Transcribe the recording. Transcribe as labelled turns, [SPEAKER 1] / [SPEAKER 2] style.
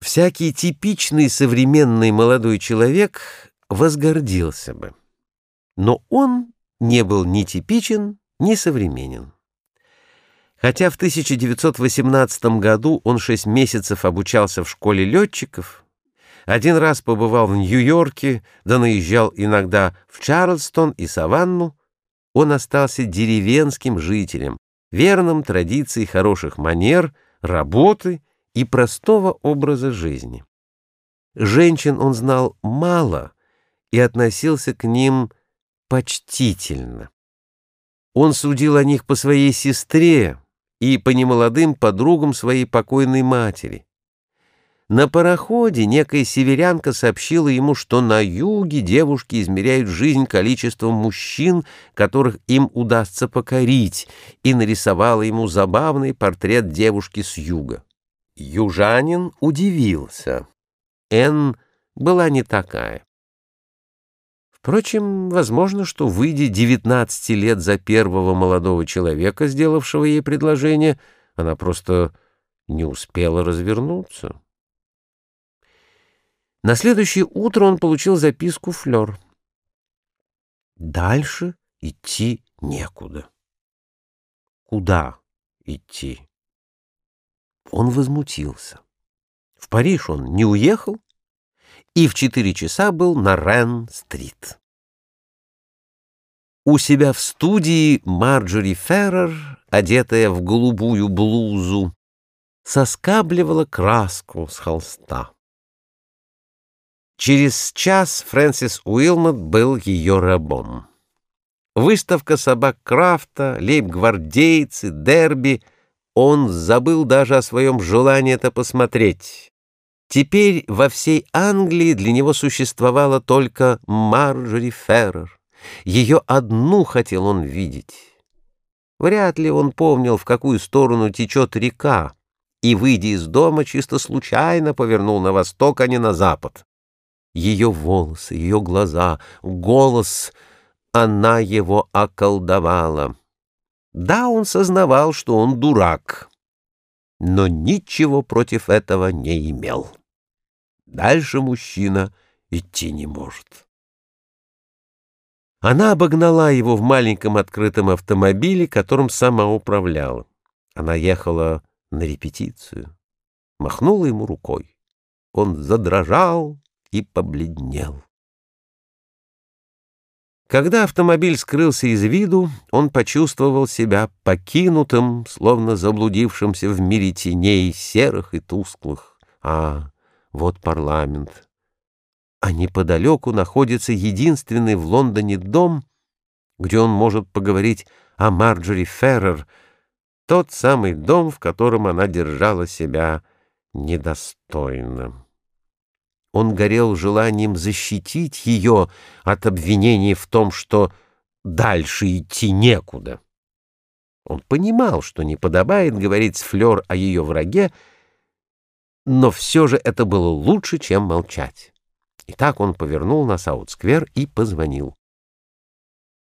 [SPEAKER 1] Всякий типичный современный молодой человек возгордился бы. Но он не был ни типичен, ни современен. Хотя в 1918 году он шесть месяцев обучался в школе летчиков, один раз побывал в Нью-Йорке, да наезжал иногда в Чарльстон и Саванну, он остался деревенским жителем, верным традиции хороших манер, работы и простого образа жизни. Женщин он знал мало и относился к ним почтительно. Он судил о них по своей сестре и по немолодым подругам своей покойной матери. На пароходе некая северянка сообщила ему, что на юге девушки измеряют жизнь количеством мужчин, которых им удастся покорить, и нарисовала ему забавный портрет девушки с юга. Южанин удивился. Н была не такая. Впрочем, возможно, что, выйдя 19 лет за первого молодого человека, сделавшего ей предложение, она просто не успела развернуться. На следующее утро он получил записку Флёр. Дальше идти некуда. Куда идти? Он возмутился. В Париж он не уехал и в четыре часа был на Рен-стрит. У себя в студии Марджори Феррер, одетая в голубую блузу, соскабливала краску с холста. Через час Фрэнсис Уилмот был ее рабом. Выставка собак Крафта, лейб-гвардейцы, дерби — он забыл даже о своем желании это посмотреть. Теперь во всей Англии для него существовала только Марджори Феррер. Ее одну хотел он видеть. Вряд ли он помнил, в какую сторону течет река, и, выйдя из дома, чисто случайно повернул на восток, а не на запад. Ее волосы, ее глаза, голос — она его околдовала. Да, он сознавал, что он дурак, но ничего против этого не имел. Дальше мужчина идти не может. Она обогнала его в маленьком открытом автомобиле, которым сама управляла. Она ехала на репетицию, махнула ему рукой. Он задрожал и побледнел. Когда автомобиль скрылся из виду, он почувствовал себя покинутым, словно заблудившимся в мире теней серых и тусклых. А, вот парламент. А неподалеку находится единственный в Лондоне дом, где он может поговорить о Марджори Феррер, тот самый дом, в котором она держала себя недостойно. Он горел желанием защитить ее от обвинений в том, что дальше идти некуда. Он понимал, что не подобает говорить с Флёр о ее враге, но все же это было лучше, чем молчать. И так он повернул на Саут-сквер и позвонил.